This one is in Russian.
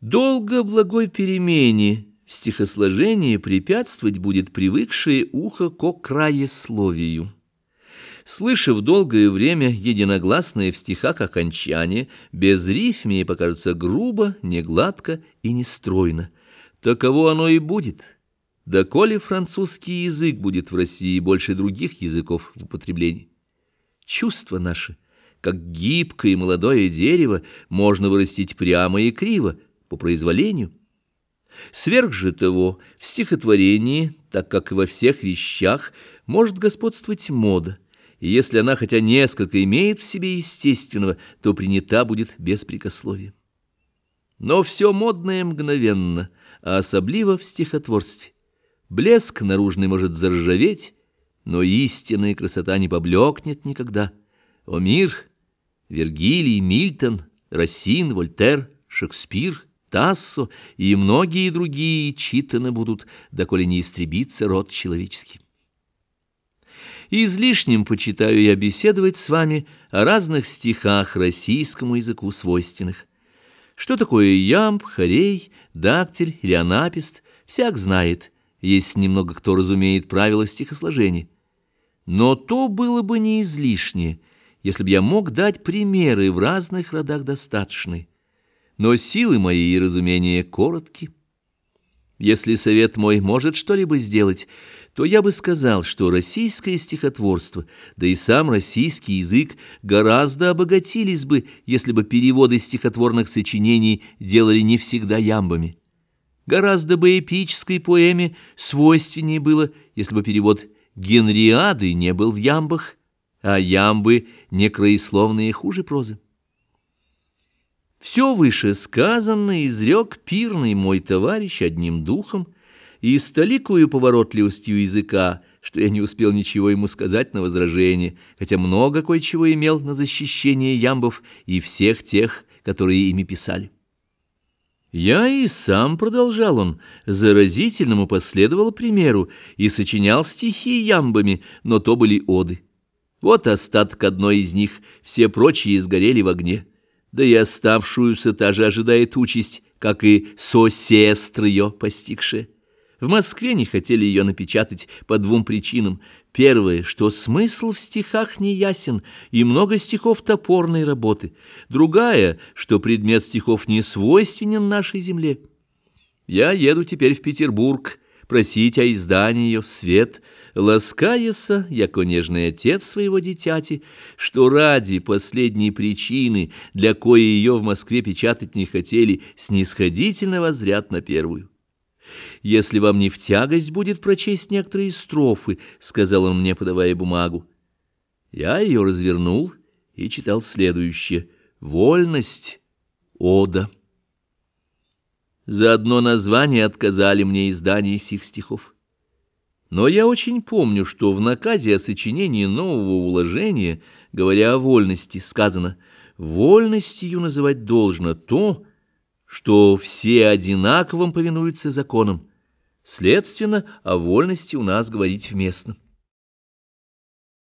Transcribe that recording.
Долго благой перемене в стихосложении препятствовать будет привыкшее ухо ко краесловию. Слышав долгое время единогласное в стихах окончание, без рифмии покажется грубо, негладко и нестройно. Таково оно и будет. Доколе французский язык будет в России больше других языков в употреблении. Чувство наше, как гибкое молодое дерево, можно вырастить прямо и криво, по произволению. Сверх же того, в стихотворении, так как и во всех вещах, может господствовать мода, и если она хотя несколько имеет в себе естественного, то принята будет беспрекословием. Но все модное мгновенно, а особливо в стихотворстве. Блеск наружный может заржаветь, но истинная красота не поблекнет никогда. О мир, Вергилий, Мильтон, Рассин, Вольтер, Шекспир — Тассо и многие другие читаны будут, доколе не истребится род человеческий. Излишним почитаю я беседовать с вами о разных стихах российскому языку свойственных. Что такое ямб, хорей, дактиль или анапист, всяк знает, если немного кто разумеет правила стихосложения. Но то было бы не излишнее, если бы я мог дать примеры в разных родах достаточные но силы мои и разумения коротки. Если совет мой может что-либо сделать, то я бы сказал, что российское стихотворство, да и сам российский язык гораздо обогатились бы, если бы переводы стихотворных сочинений делали не всегда ямбами. Гораздо бы эпической поэме свойственнее было, если бы перевод Генриады не был в ямбах, а ямбы не краесловные хуже прозы. Все вышесказанное изрек пирный мой товарищ одним духом и с толикою поворотливостью языка, что я не успел ничего ему сказать на возражение, хотя много кое-чего имел на защищение ямбов и всех тех, которые ими писали. Я и сам, продолжал он, заразительному последовал примеру и сочинял стихи ямбами, но то были оды. Вот остаток одной из них, все прочие сгорели в огне да и оставшуюся та же ожидает участь, как и сосестр ее постигшие. В Москве не хотели ее напечатать по двум причинам. Первое, что смысл в стихах не ясен, и много стихов топорной работы. Другая, что предмет стихов не свойственен нашей земле. Я еду теперь в Петербург, просить о издании ее в свет, ласкаяся, яко нежный отец своего дитяти, что ради последней причины, для коей ее в Москве печатать не хотели, снисходительно возрят на первую. «Если вам не в тягость будет прочесть некоторые строфы», — сказал он мне, подавая бумагу. Я ее развернул и читал следующее. «Вольность. Ода». За одно название отказали мне издание сих стихов. Но я очень помню, что в наказе о сочинении нового уложения, говоря о вольности, сказано «вольностью называть должно то, что все одинаковым повинуются законам». Следственно, о вольности у нас говорить вместно.